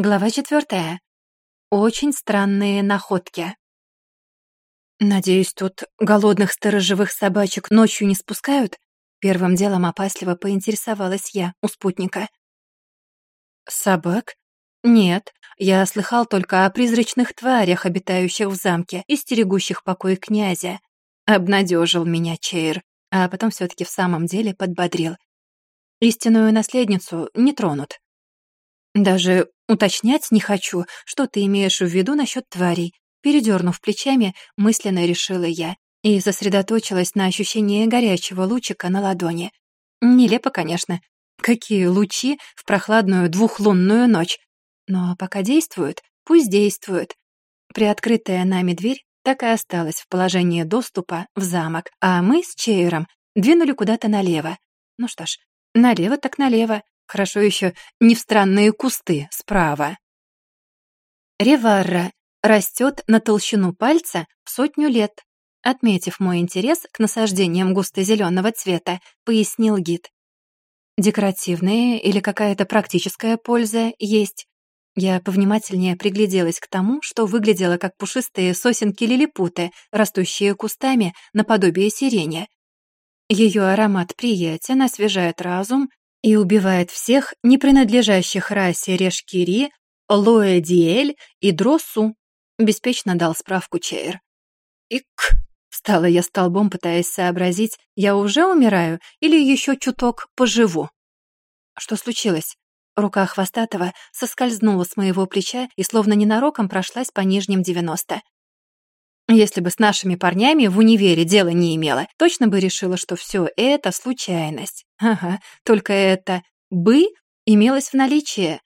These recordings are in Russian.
Глава четвертая. Очень странные находки. «Надеюсь, тут голодных сторожевых собачек ночью не спускают?» Первым делом опасливо поинтересовалась я у спутника. «Собак? Нет, я слыхал только о призрачных тварях, обитающих в замке и стерегущих покой князя. Обнадежил меня Чейр, а потом все таки в самом деле подбодрил. Истинную наследницу не тронут, даже уточнять не хочу, что ты имеешь в виду насчет тварей. Передернув плечами, мысленно решила я и сосредоточилась на ощущении горячего лучика на ладони. Нелепо, конечно. Какие лучи в прохладную двухлунную ночь. Но пока действуют, пусть действуют. Приоткрытая нами дверь так и осталась в положении доступа в замок, а мы с Чейром двинули куда-то налево. Ну что ж, налево так налево. Хорошо еще не в странные кусты справа. Реварра растет на толщину пальца в сотню лет. Отметив мой интерес к насаждениям густо-зеленого цвета, пояснил гид. Декоративные или какая-то практическая польза есть. Я повнимательнее пригляделась к тому, что выглядело как пушистые сосенки-лилипуты, растущие кустами наподобие сирени. Ее аромат приятен, освежает разум и убивает всех, не принадлежащих расе Решкири, Лоэ Диэль и Дроссу, беспечно дал справку Чейр. Ик! Встала я столбом, пытаясь сообразить, я уже умираю или еще чуток поживу. Что случилось? Рука Хвостатого соскользнула с моего плеча и словно ненароком прошлась по нижним девяносто. Если бы с нашими парнями в универе дело не имело, точно бы решила, что все это случайность. Ага, только это «бы» имелось в наличии.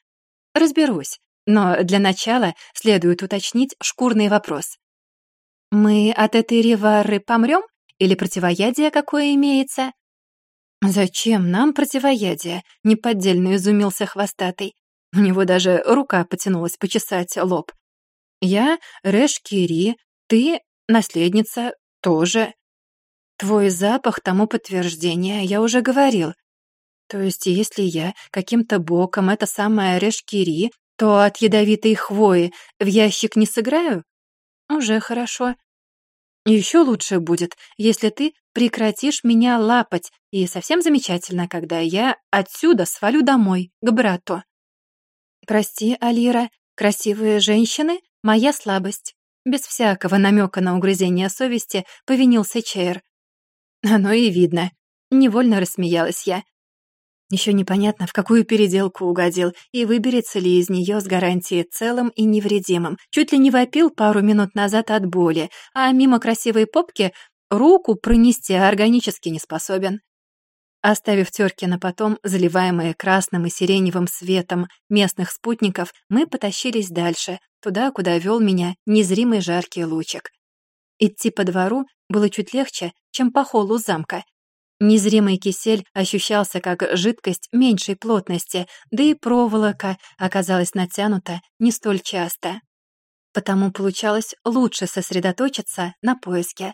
Разберусь, но для начала следует уточнить шкурный вопрос. «Мы от этой ревары помрем? Или противоядие какое имеется?» «Зачем нам противоядие?» — неподдельно изумился хвостатый. У него даже рука потянулась почесать лоб. «Я — Рэш Кири, ты — наследница, тоже. Твой запах тому подтверждение, я уже говорил. То есть, если я каким-то боком это самое решкири, то от ядовитой хвои в ящик не сыграю? Уже хорошо. Еще лучше будет, если ты прекратишь меня лапать, и совсем замечательно, когда я отсюда свалю домой, к брату. Прости, Алира, красивые женщины — моя слабость. Без всякого намека на угрызение совести повинился Чейр. Оно и видно. Невольно рассмеялась я. Еще непонятно, в какую переделку угодил, и выберется ли из нее с гарантией целым и невредимым. Чуть ли не вопил пару минут назад от боли, а мимо красивой попки руку пронести органически не способен. Оставив терки на потом, заливаемые красным и сиреневым светом местных спутников, мы потащились дальше, туда, куда вел меня незримый жаркий лучик. Идти по двору было чуть легче, чем по холлу замка. Незримый кисель ощущался как жидкость меньшей плотности, да и проволока оказалась натянута не столь часто. Потому получалось лучше сосредоточиться на поиске.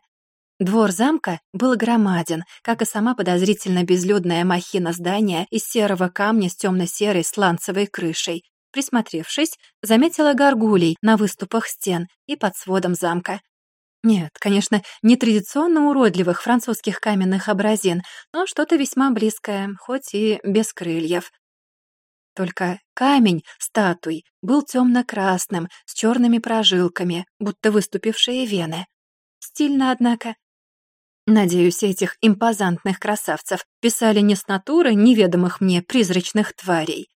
Двор замка был громаден, как и сама подозрительно безлюдная махина здания из серого камня с темно-серой сланцевой крышей. Присмотревшись, заметила горгулей на выступах стен и под сводом замка. Нет, конечно, не традиционно уродливых французских каменных образин, но что-то весьма близкое, хоть и без крыльев. Только камень статуй был темно-красным, с черными прожилками, будто выступившие вены. Стильно, однако. Надеюсь, этих импозантных красавцев писали не с натуры неведомых мне призрачных тварей.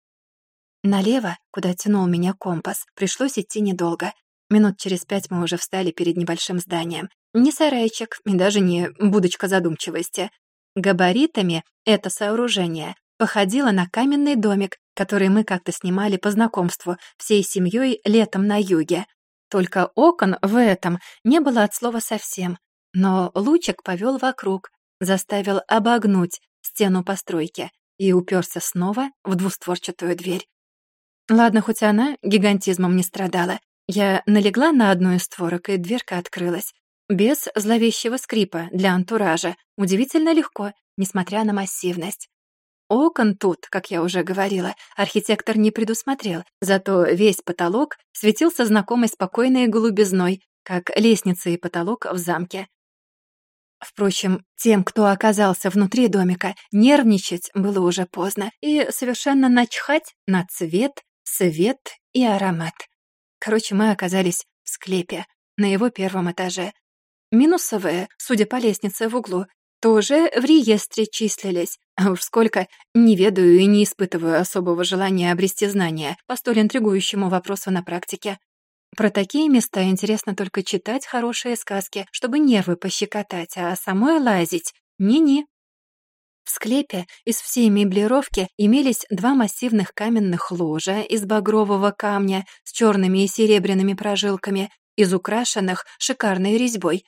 Налево, куда тянул меня компас, пришлось идти недолго. Минут через пять мы уже встали перед небольшим зданием. Не сарайчик и даже не будочка задумчивости. Габаритами это сооружение походило на каменный домик, который мы как-то снимали по знакомству всей семьей летом на юге. Только окон в этом не было от слова совсем. Но лучик повел вокруг, заставил обогнуть стену постройки и уперся снова в двустворчатую дверь. Ладно, хоть она гигантизмом не страдала, я налегла на одну из створок, и дверка открылась. Без зловещего скрипа для антуража. Удивительно легко, несмотря на массивность. Окон тут, как я уже говорила, архитектор не предусмотрел, зато весь потолок светился знакомой спокойной голубизной, как лестница и потолок в замке. Впрочем, тем, кто оказался внутри домика, нервничать было уже поздно и совершенно начхать на цвет, свет и аромат. Короче, мы оказались в склепе, на его первом этаже. Минусовые, судя по лестнице в углу, тоже в реестре числились. А уж сколько, не ведаю и не испытываю особого желания обрести знания по столь интригующему вопросу на практике. Про такие места интересно только читать хорошие сказки, чтобы нервы пощекотать, а самой лазить — ни-ни. В склепе из всей меблировки имелись два массивных каменных ложа из багрового камня с черными и серебряными прожилками, из украшенных шикарной резьбой.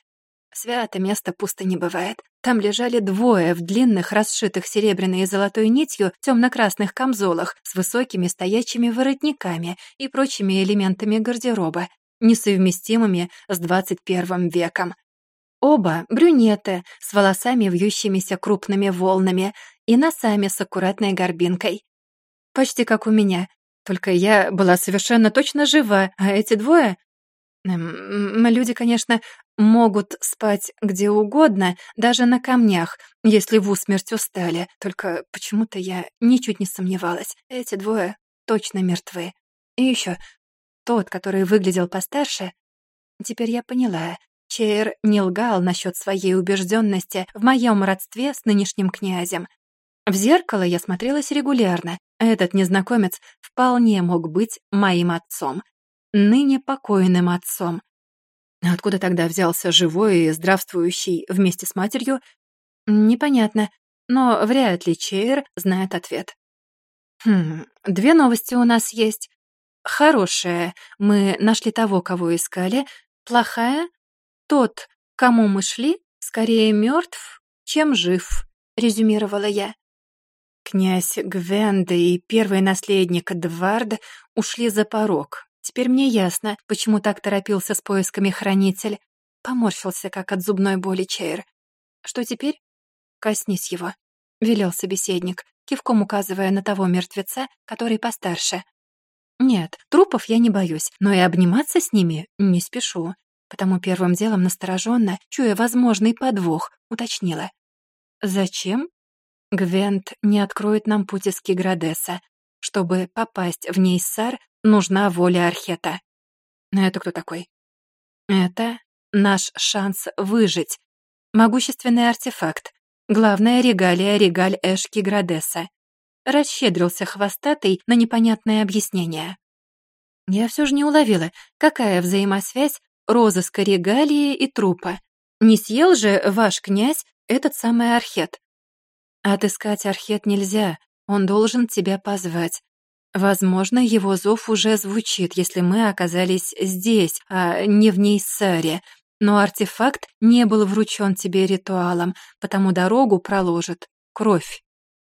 Свято место пусто не бывает. Там лежали двое в длинных, расшитых серебряной и золотой нитью темно-красных камзолах с высокими стоячими воротниками и прочими элементами гардероба, несовместимыми с 21 веком. Оба брюнеты с волосами, вьющимися крупными волнами, и носами с аккуратной горбинкой. Почти как у меня, только я была совершенно точно жива, а эти двое... Эм, люди, конечно, могут спать где угодно, даже на камнях, если в усмерть устали. Только почему-то я ничуть не сомневалась. Эти двое точно мертвы. И еще тот, который выглядел постарше... Теперь я поняла, Чейр не лгал насчет своей убежденности в моем родстве с нынешним князем. В зеркало я смотрелась регулярно. Этот незнакомец вполне мог быть моим отцом. Ныне покойным отцом. Откуда тогда взялся живой и здравствующий вместе с матерью? Непонятно, но вряд ли Чейр знает ответ. Хм, две новости у нас есть. Хорошая, мы нашли того, кого искали. Плохая, тот, кому мы шли, скорее мертв, чем жив», — резюмировала я. Князь Гвенда и первый наследник Эдвард ушли за порог. Теперь мне ясно, почему так торопился с поисками хранитель. Поморщился, как от зубной боли Чейр. «Что теперь?» «Коснись его», — велел собеседник, кивком указывая на того мертвеца, который постарше. «Нет, трупов я не боюсь, но и обниматься с ними не спешу. Потому первым делом настороженно, чуя возможный подвох, уточнила. «Зачем?» «Гвент не откроет нам путь из Киградеса. Чтобы попасть в ней, сар нужна воля Архета». «Это кто такой?» «Это наш шанс выжить. Могущественный артефакт. Главная регалия регаль Эшки Градеса. Расщедрился хвостатый на непонятное объяснение. Я все же не уловила, какая взаимосвязь розыска регалии и трупа. Не съел же ваш князь этот самый архет. Отыскать архет нельзя, он должен тебя позвать. Возможно, его зов уже звучит, если мы оказались здесь, а не в Нейсаре. Но артефакт не был вручен тебе ритуалом, потому дорогу проложит кровь.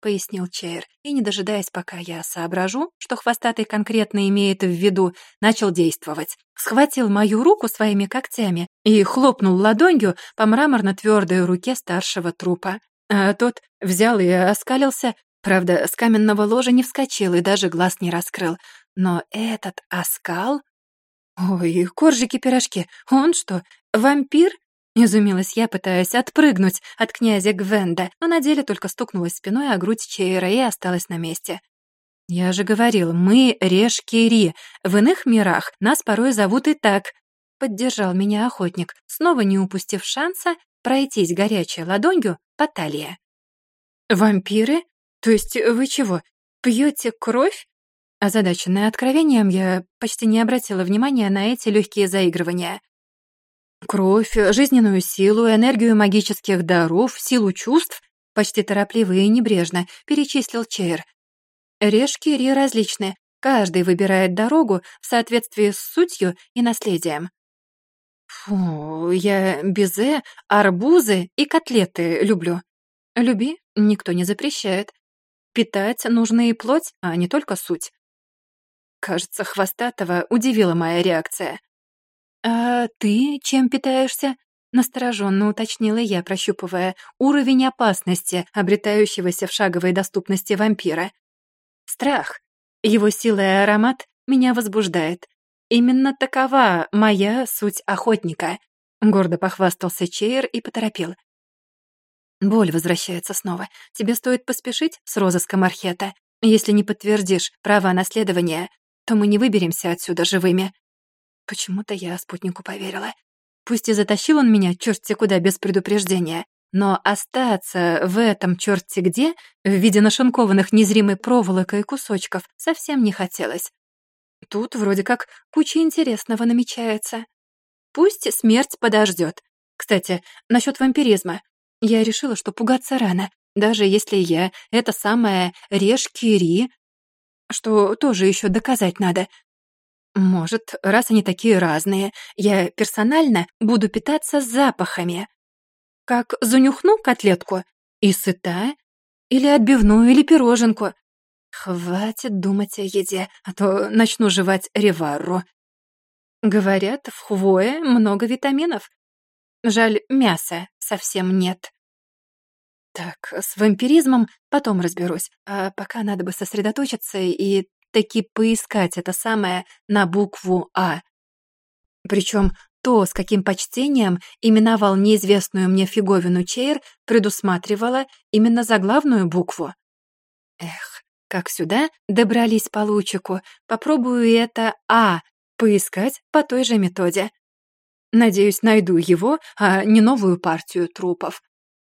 — пояснил Чейр, и, не дожидаясь, пока я соображу, что хвостатый конкретно имеет в виду, начал действовать. Схватил мою руку своими когтями и хлопнул ладонью по мраморно-твердой руке старшего трупа. А тот взял и оскалился, правда, с каменного ложа не вскочил и даже глаз не раскрыл. Но этот оскал... Ой, коржики-пирожки, он что, вампир? Изумилась я, пытаясь отпрыгнуть от князя Гвенда, но на деле только стукнулась спиной о грудь Чейра и осталась на месте. «Я же говорил, мы решкири. В иных мирах нас порой зовут и так». Поддержал меня охотник, снова не упустив шанса пройтись горячей ладонью по талии. «Вампиры? То есть вы чего, пьете кровь?» Озадаченная откровением, я почти не обратила внимания на эти легкие заигрывания. Кровь, жизненную силу, энергию магических даров, силу чувств, почти торопливо и небрежно, перечислил Чейр. Решки Ри различны, каждый выбирает дорогу в соответствии с сутью и наследием. Фу, я безе, арбузы и котлеты люблю. Люби, никто не запрещает. Питать нужно и плоть, а не только суть. Кажется, Хвостатого удивила моя реакция. «А ты чем питаешься?» — настороженно уточнила я, прощупывая уровень опасности, обретающегося в шаговой доступности вампира. «Страх. Его сила и аромат меня возбуждает. Именно такова моя суть охотника», — гордо похвастался Чейр и поторопил. «Боль возвращается снова. Тебе стоит поспешить с розыском Архета. Если не подтвердишь права наследования, то мы не выберемся отсюда живыми». Почему-то я спутнику поверила. Пусть и затащил он меня черти куда без предупреждения, но остаться в этом черти где, в виде нашинкованных незримой проволокой кусочков, совсем не хотелось. Тут вроде как куча интересного намечается. Пусть смерть подождет. Кстати, насчет вампиризма. Я решила, что пугаться рано, даже если я — это самая Реш Кири, что тоже еще доказать надо. «Может, раз они такие разные, я персонально буду питаться запахами. Как занюхну котлетку и сыта, или отбивную, или пироженку. Хватит думать о еде, а то начну жевать реварру. Говорят, в хвое много витаминов. Жаль, мяса совсем нет. Так, с вампиризмом потом разберусь, а пока надо бы сосредоточиться и таки поискать это самое на букву «А». Причем то, с каким почтением именовал неизвестную мне фиговину Чейр, предусматривало именно заглавную букву. Эх, как сюда добрались по лучику, попробую это «А» поискать по той же методе. Надеюсь, найду его, а не новую партию трупов.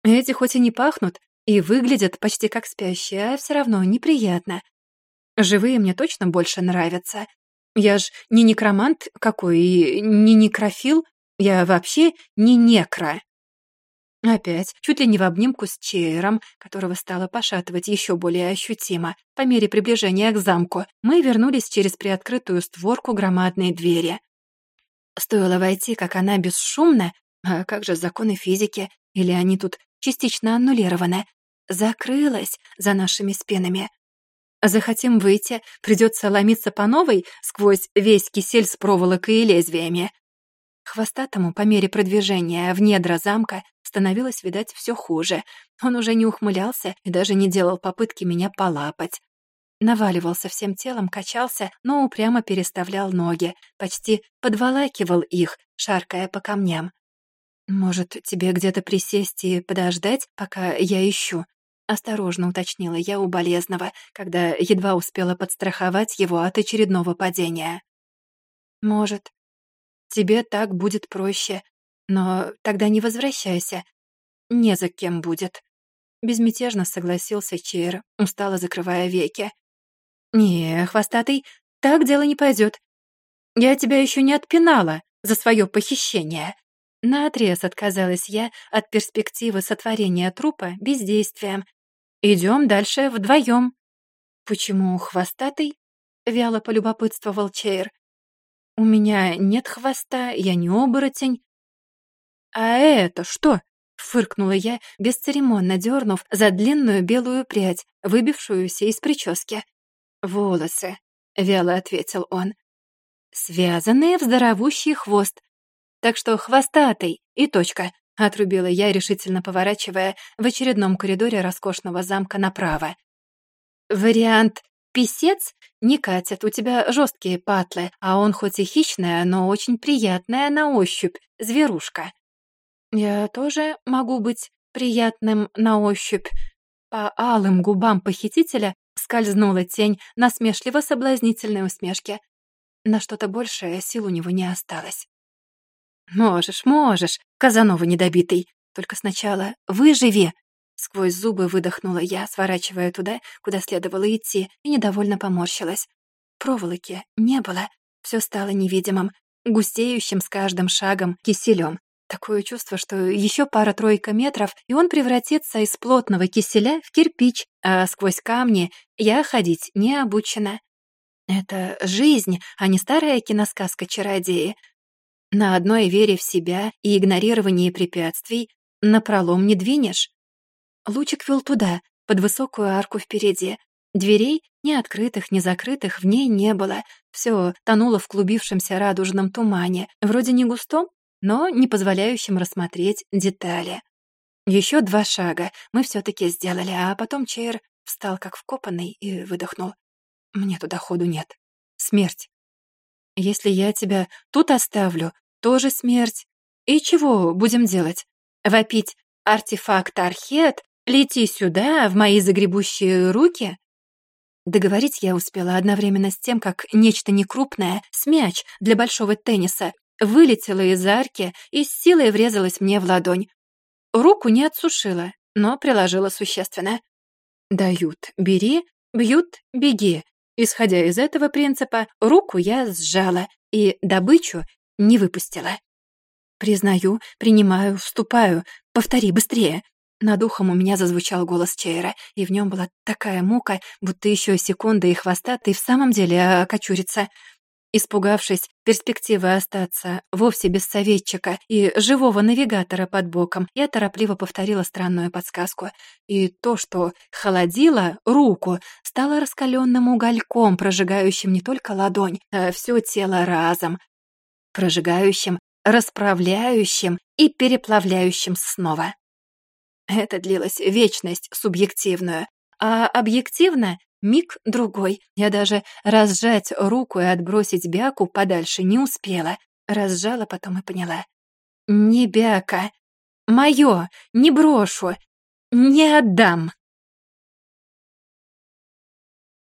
Эти хоть и не пахнут, и выглядят почти как спящие, а все равно неприятно. Живые мне точно больше нравятся. Я ж не некромант какой, и не некрофил. Я вообще не некро. Опять, чуть ли не в обнимку с Чейром, которого стало пошатывать еще более ощутимо, по мере приближения к замку, мы вернулись через приоткрытую створку громадной двери. Стоило войти, как она бесшумно, а как же законы физики, или они тут частично аннулированы, закрылась за нашими спинами. А захотим выйти, придется ломиться по новой сквозь весь кисель с проволокой и лезвиями. Хвостатому по мере продвижения в недра замка становилось, видать, все хуже. Он уже не ухмылялся и даже не делал попытки меня полапать. Наваливался всем телом, качался, но упрямо переставлял ноги, почти подволакивал их, шаркая по камням. «Может, тебе где-то присесть и подождать, пока я ищу?» Осторожно уточнила я у болезного, когда едва успела подстраховать его от очередного падения. «Может. Тебе так будет проще. Но тогда не возвращайся. Не за кем будет». Безмятежно согласился Чейр, устало закрывая веки. «Не, хвостатый, так дело не пойдет. Я тебя еще не отпинала за свое похищение». Наотрез отказалась я от перспективы сотворения трупа бездействием Идем дальше вдвоем. Почему хвостатый? Вяло полюбопытствовал Чейр. У меня нет хвоста, я не оборотень. А это что? Фыркнула я, бесцеремонно дернув за длинную белую прядь, выбившуюся из прически. «Волосы», — вяло ответил он. «Связанные в здоровущий хвост. Так что хвостатый и точка. Отрубила я, решительно поворачивая в очередном коридоре роскошного замка направо. «Вариант «писец» не катит, у тебя жесткие патлы, а он хоть и хищная, но очень приятная на ощупь зверушка». «Я тоже могу быть приятным на ощупь». По алым губам похитителя скользнула тень насмешливо-соблазнительной усмешки. На что-то большее сил у него не осталось. «Можешь, можешь, Казанова недобитый. Только сначала выживи!» Сквозь зубы выдохнула я, сворачивая туда, куда следовало идти, и недовольно поморщилась. Проволоки не было. Все стало невидимым, густеющим с каждым шагом киселем. Такое чувство, что еще пара-тройка метров, и он превратится из плотного киселя в кирпич, а сквозь камни я ходить не обучена. Это жизнь, а не старая киносказка «Чародеи». На одной вере в себя и игнорировании препятствий на пролом не двинешь. Лучик вел туда, под высокую арку впереди. Дверей, ни открытых, ни закрытых, в ней не было. Все тонуло в клубившемся радужном тумане, вроде не густом, но не позволяющем рассмотреть детали. Еще два шага мы все таки сделали, а потом Чейр встал как вкопанный и выдохнул. «Мне туда ходу нет. Смерть если я тебя тут оставлю, тоже смерть. И чего будем делать? Вопить «Артефакт Архет, лети сюда, в мои загребущие руки»? Договорить я успела одновременно с тем, как нечто некрупное, мяч для большого тенниса, вылетело из арки и с силой врезалось мне в ладонь. Руку не отсушила, но приложила существенно. «Дают — бери, бьют — беги. Исходя из этого принципа, руку я сжала и добычу не выпустила. «Признаю, принимаю, вступаю. Повтори быстрее!» Над ухом у меня зазвучал голос Чейра, и в нем была такая мука, будто еще секунда и хвоста ты в самом деле э, окочурится. Испугавшись перспективы остаться вовсе без советчика и живого навигатора под боком, я торопливо повторила странную подсказку. И то, что холодило руку, стало раскаленным угольком, прожигающим не только ладонь, а все тело разом. Прожигающим, расправляющим и переплавляющим снова. Это длилось вечность субъективную, а объективно Миг другой. Я даже разжать руку и отбросить бяку подальше не успела. Разжала потом и поняла. «Не бяка. мое Не брошу. Не отдам».